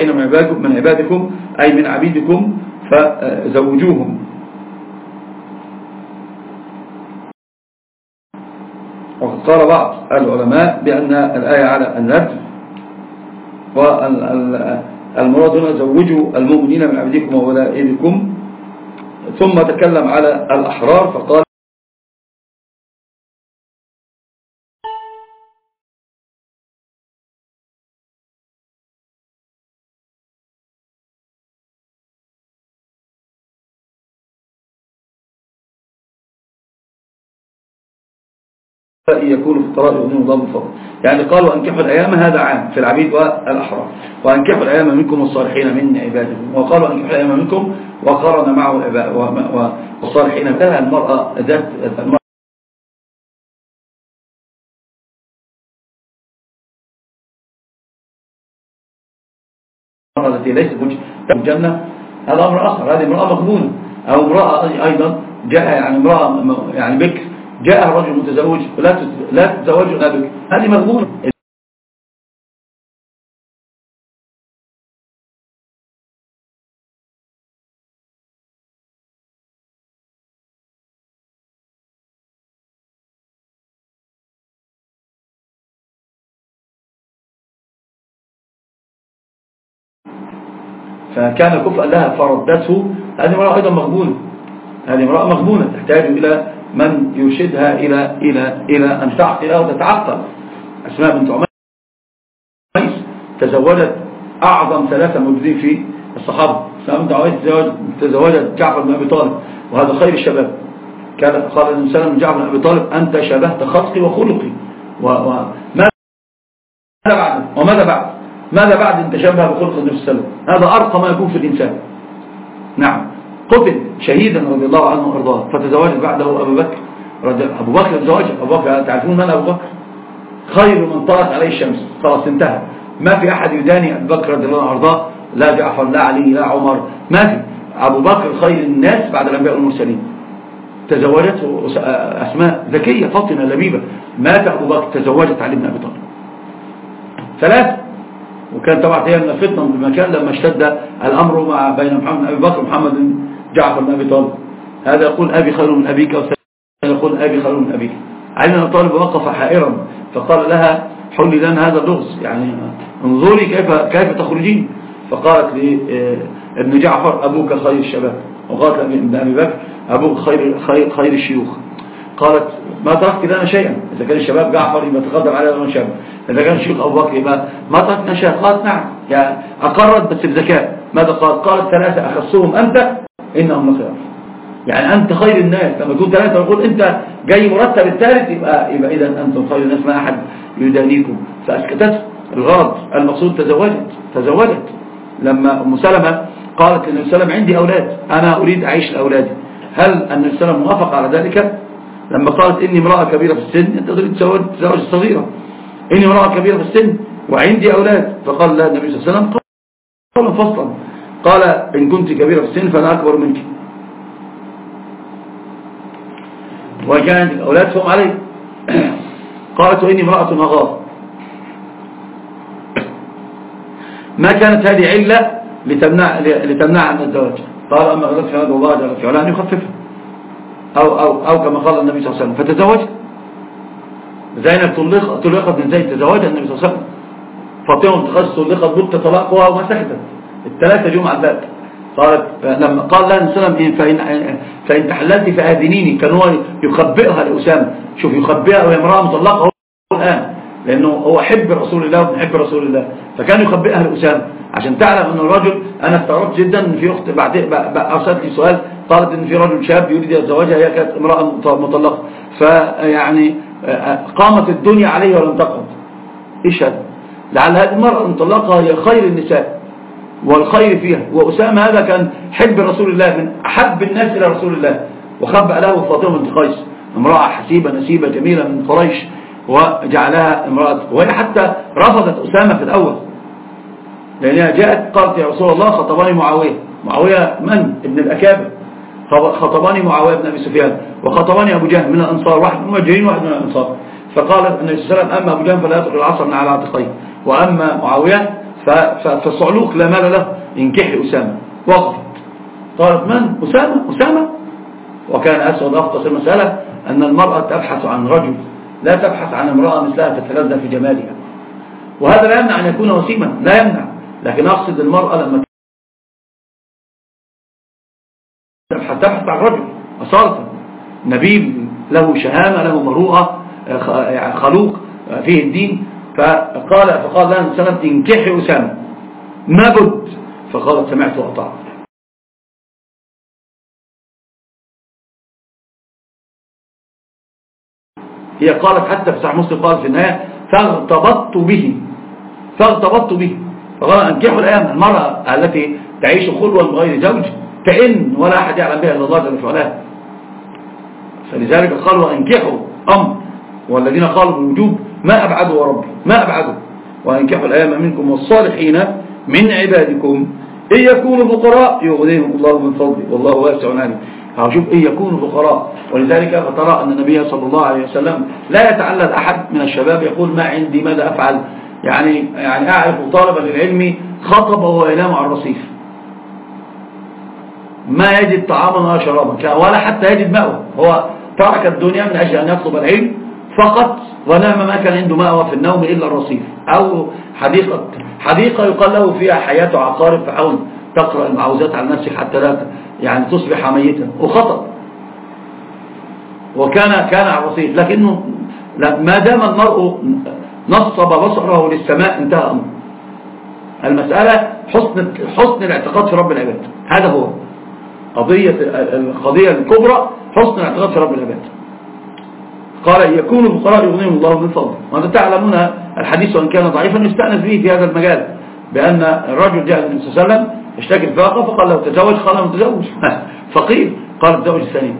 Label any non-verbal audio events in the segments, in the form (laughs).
الصالحين من عبادكم أي من عبيدكم فزوجوهم. وقد قال بعض العلماء بأن الآية على النبي والمراد هنا زوجوا المؤمنين من عبدكم وولائدكم ثم تكلم على الأحرار فقال يكون في يغنيهم الله من فضل يعني قالوا أنكحوا الأيام هذا عام في العبيد والأحرار وأنكحوا الأيام منكم والصالحين من عبادكم وقالوا أنكحوا الأيام منكم وقارن معه والصالحين فلها المرأة ذات المرأة التي ليست مجنة هذا أمر آخر هذه امرأة مغبونة أو امرأة أيضا جاء يعني امرأة يعني بكر جاء رجل متزوج لا تتزوج أبك هذه مغبونة فكان كفء لها فردته. هذه امرأة أيضا مغبونة هذه امرأة مغبونة تحتاج إلى من يرشدها إلى, إلى, إلى أن تعقل أو تتعقل أسماء بنت عميس تزوجت أعظم ثلاثة مجدين في الصحابة. أسماء بنت عميس تزوجت جعفر بن أبي طالب وهذا خير الشباب. كان قال عليه وسلم جعفر بن أبي طالب أنت شبهت خلقي وخلقي. وماذا بعد؟ وماذا بعد؟ ماذا بعد أن تشبه بخلق النبي صلى الله عليه وسلم؟ هذا أرقى ما يكون في الإنسان. نعم. قتل شهيدا رضي الله عنه وأرضاه. فتزوج بعده أبو بكر أبو بكر تزوج أبو بكر تعرفون من أبو بكر؟ خير من طلعت عليه الشمس. خلاص انتهى. ما في أحد يداني أبو بكر رضي الله عنه وأرضاه. لا جعفر لا علي لا عمر. ما في. أبو بكر خير الناس بعد الأنبياء والمرسلين. تزوجته أسماء ذكيه فاطمة لبيبة. مات أبو بكر تزوجت علي بن أبي طالب. ثلاث. وكان طبعا هي من الفتنة بمكان لما اشتد الأمر مع بين محمد ابي بكر ومحمد جعفر بن أبي طالب. هذا يقول أبي خير من أبيك وسيقول أبي خير من أبيك. علي بن طالب وقف حائرا فقال لها حلي لنا هذا اللغز. يعني انظري كيف, كيف تخرجين. فقالت لابن آه، ابن جعفر أبوك خير الشباب. وقالت لابن أبي بكر أبوك خير, خير, خير الشيوخ. قالت ما تركت لنا شيئا. إذا كان الشباب جعفر يبقى تقدم علينا من شاب إذا كان الشيخ أبو بكر يبقى ما تركنا شيئا. قالت نعم. يعني أقرت بس بذكاء ماذا قالت؟ قالت ثلاثة أخصهم أنت إنهم خير يعني أنت خير الناس. لما تقول ثلاثة يقول أنت جاي مرتب الثالث يبقى, يبقى إذا أنتم خير الناس. ما أحد يدانيكم. فأسكتته. الغرض المقصود تزوجت. تزوجت. لما أم سلمة قالت أن سلم عندي أولاد. أنا أريد أعيش لأولادي هل النبي سلم موافق على ذلك؟ لما قالت إني امرأة كبيرة في السن أنت أريد تزوج صغيرة إني امرأة كبيرة في السن وعندي أولاد. فقال لا النبي صلى الله عليه وسلم قال فصلا. قال إن كنت كبيرة في السن فأنا أكبر منك. وكانت الأولاد فهم علي. قالت إني امرأة مغار ما كانت هذه علة لتمنع لتمنع من الزواج قال أما غلط في هذا الله جل وعلا أن يخففها. أو, أو, أو كما قال النبي صلى الله عليه وسلم. فتزوجت؟ زينب طلقت من زيد. تزوجها النبي صلى الله عليه وسلم. فاطمة تخصص طلقت بنت طلاقها وما سكتت الثلاثة جمعة الباب قالت لما قال لها النبي صلى الله عليه وسلم فإن, فإن تحللت فآذنيني. كان هو يخبئها لأسامة. شوف يخبئها وهي امرأة مطلقة هو الآن لأنه هو حب رسول الله وبنحب رسول الله. فكان يخبئها لأسامة. عشان تعلم أن الرجل أنا استغربت جدا أن في أخت بعد أرسلت لي سؤال قالت أن في رجل شاب يريد يتزوجها هي كانت امرأة مطلقة. فيعني قامت الدنيا عليه ولم تقض إيش هذا؟ لعل هذه المرأة المطلقة هي خير النساء. والخير فيها. وأسامة هذا كان حب رسول الله من أحب الناس إلى رسول الله. وخبأ له فاطمة بنت قيس. امرأة حسيبة نسيبة جميلة من قريش. وجعلها امرأة وهي حتى رفضت أسامة في الأول. لأنها جاءت قالت يا رسول الله خطباني معاوية. معاوية من؟ ابن الأكابر. خطباني معاوية بن أبي سفيان. وخطباني أبو جهل من الأنصار. واحد من المهاجرين واحد من الأنصار. فقال النبي صلى الله عليه وسلم أما أبو جهل فلا يطلق العصر من على عاتقيه. وأما معاوية فصعلوك لا مال له. انكحي أسامة. وقت قالت من؟ أسامة؟ أسامة. وكان أسود أفضل المسألة أن المرأة تبحث عن رجل لا تبحث عن امرأة مثلها تتلذى في جمالها. وهذا لا يمنع أن يكون وسيما. لا يمنع. لكن أقصد المرأة لما تبحث عن رجل. أصالة. نبيل له شهامة له مروءة يعني خلوق فيه الدين. فقال فقال لها سلام انكحي أسامة. ما بد. فقالت سمعت وأطعت. هي قالت حتى في صحيح مسلم قال في النهاية فاغتبطت به. فاغتبطت به. فقال أنكحوا الآن. المرأة التي تعيش خلوة من غير زوج كإن ولا أحد يعلم بها إلا الله جل وعلا فلذلك قالوا أنكحوا أمر والذين قالوا بالوجوب ما أبعده ربي ما أبعده وأنكحوا الأيام منكم والصالحين من عبادكم. إن يكونوا فقراء يغنيهم الله من فضله. والله واسع عليم. هشوف إن يكونوا فقراء. ولذلك فترى أن النبي صلى الله عليه وسلم لا يتعلد أحد من الشباب يقول ما عندي ماذا أفعل؟ يعني يعني أعرف طالبا للعلم خطب وهو ينام على الرصيف. ما يجد طعاما ولا شرابا. ولا حتى يجد مأوى. هو ترك الدنيا من أجل أن يطلب العلم فقط. ونعم ما كان عنده ماء في النوم إلا الرصيف. أو حديقة حديقة يقال له فيها حياة عقارب فحاول تقرأ المعوذات على نفسك حتى لا يعني تصبح ميتا. وخطأ. وكان كان على الرصيف. لكنه ما دام المرء نصب بصره للسماء انتهى أمره المسألة حسن حسن الاعتقاد في رب العباد. هذا هو. قضية القضية الكبرى حسن الاعتقاد في رب العباد. قال يكون الفقراء يغنيهم الله من فضل وأنت تعلمون؟ الحديث وأن كان ضعيفا يستأنف به في هذا المجال. بأن الرجل جاء من صلى الله عليه وسلم اشتكى الفاقة فقال لو تزوج؟ قال له تزوج (laughs) فقير. قال تزوج الثاني.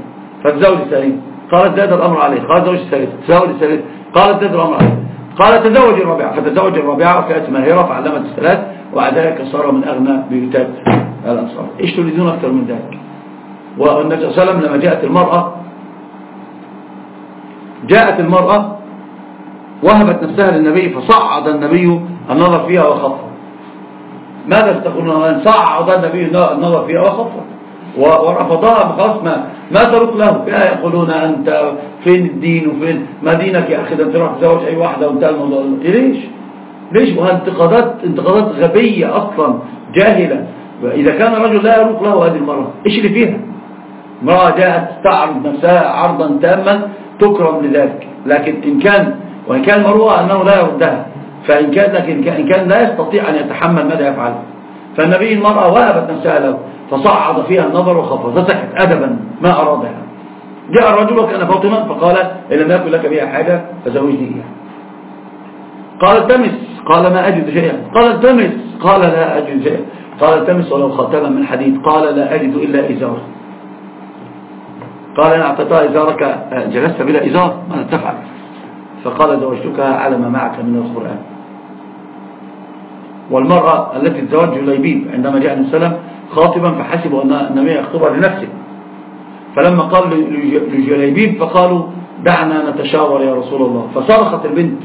فتزوج الثاني. قال زاد الأمر عليه. قال تزوج الثالث. تزوج الثالث. قال زاد الأمر عليه. قال تزوج الرابعة. فتزوج الرابعة فأت ماهرة فعلمت الثلاث وبعد ذلك صار من أغنى بيوتات الأنصار. إيش تريدون أكثر من ذلك؟ والنبي صلى الله عليه وسلم لما جاءت المرأة جاءت المرأة وهبت نفسها للنبي فصعد النبي النظر فيها وخفت ماذا تقولون أن صعد النبي النظر فيها وخفت ورفضها بخلاص ما ترك له. لا يقولون أنت فين الدين وفين ما دينك يا أخي؟ أنت راح تزوج أي واحدة وانت ليش؟ ليش؟ وانتقادات انتقادات غبية أصلا جاهلة. إذا كان رجل لا يروق له هذه المرأة إيش اللي فيها؟ امرأة جاءت تعرض نفسها عرضا تاما تكرم لذلك لكن إن كان وإن كان مروءة أنه لا يردها فإن كان لكن إن كان لا يستطيع أن يتحمل ماذا يفعل. فالنبي المرأة وهبت نفسها له فصعد فيها النظر وخفض فسكت أدبا ما أرادها. جاء الرجل وكان فاطمة فقال إن لم يكن لك بها حاجة فزوجني إياها. قال التمس. قال ما أجد شيئا. قال التمس. قال لا أجد شيئا. قال التمس ولو خاتما من حديد. قال لا أجد إلا إزارا قال أنا أعطيتها إزارك آه، جلست بلا إزار ماذا تفعل فقال زوجتك على ما معك من القرآن. والمرأة التي تزوج جليبيب عندما جاء النبي صلى الله عليه وسلم خاطبا فحسبوا أن النبي يخطبها لنفسه. فلما قال لجليبيب فقالوا دعنا نتشاور يا رسول الله. فصرخت البنت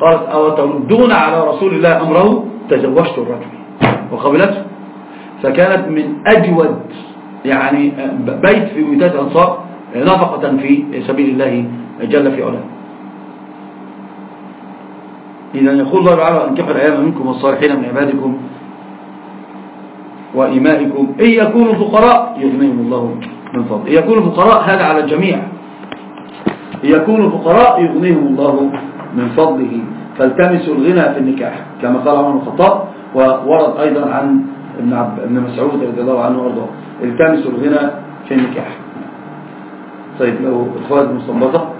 قالت أو تردون على رسول الله أمره؟ تزوجت الرجل وقبلته. فكانت من أجود يعني آه، بيت في ولاية أنصار آه، نفقة في سبيل الله آه، جل في علاه. إذا يقول الله تعالى أنكح الأيام منكم والصالحين من عبادكم وإيمائكم. إن يكونوا فقراء يغنيهم الله من فضل إن يكونوا فقراء هذا على الجميع. إن يكونوا فقراء يغنيهم الله من فضله. فالتمسوا الغنى في النكاح كما قال عمر الخطاب وورد أيضا عن ابن مسعود رضي الله عنه وأرضاه. التمسوا الغنى في النكاح طيب لو اخوات مستنبطة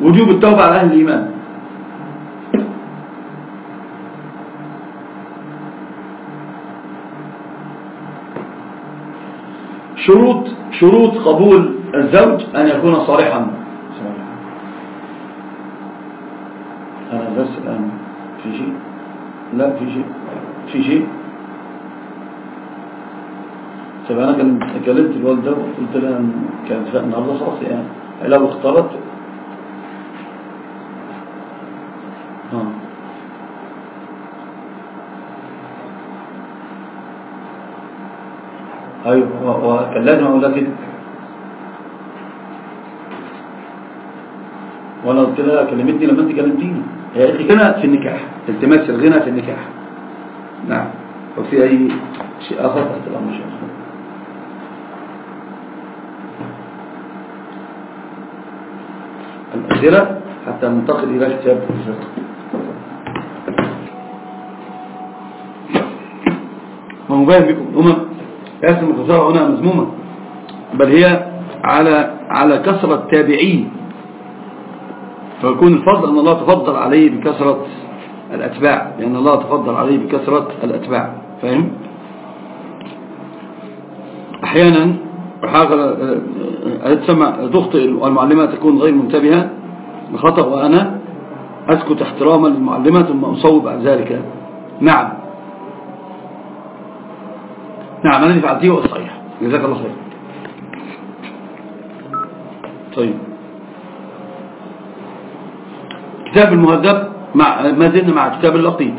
وجوب التوبة على أهل الإيمان. شروط شروط قبول الزوج أن يكون صالحا. لا في شيء. في شيء. طب أنا كان كلمت الواد ده وقلت له إن كان اتفاق النهارده خلاص يعني لو اختلط ها آه. أيوه وكلمها ولا كده. وأنا قلت لها كلمتني لما انت كلمتيني هي غنى في النكاح التماس الغنى في النكاح. نعم. وفي أي شيء آخر؟ تحت الامر شيء الاسئله حتى ننتقل إلى كتاب الفقه. ومبين بكم؟ الأمم ياسم الخزاعة هنا مذمومة. بل هي على على كثرة تابعين فيكون الفضل أن الله تفضل عليه بكثرة الأتباع لأن الله تفضل عليه بكثرة الأتباع فهم؟ أحيانا آه، آه، تخطئ المعلمة تكون غير منتبهة بخطأ وأنا أسكت احتراما للمعلمة ثم أصوب عن ذلك. نعم. نعم أنا اللي فعلتيه هو الصحيح جزاك الله خير. طيب. كتاب المهذب ما زلنا مع كتاب اللقيط.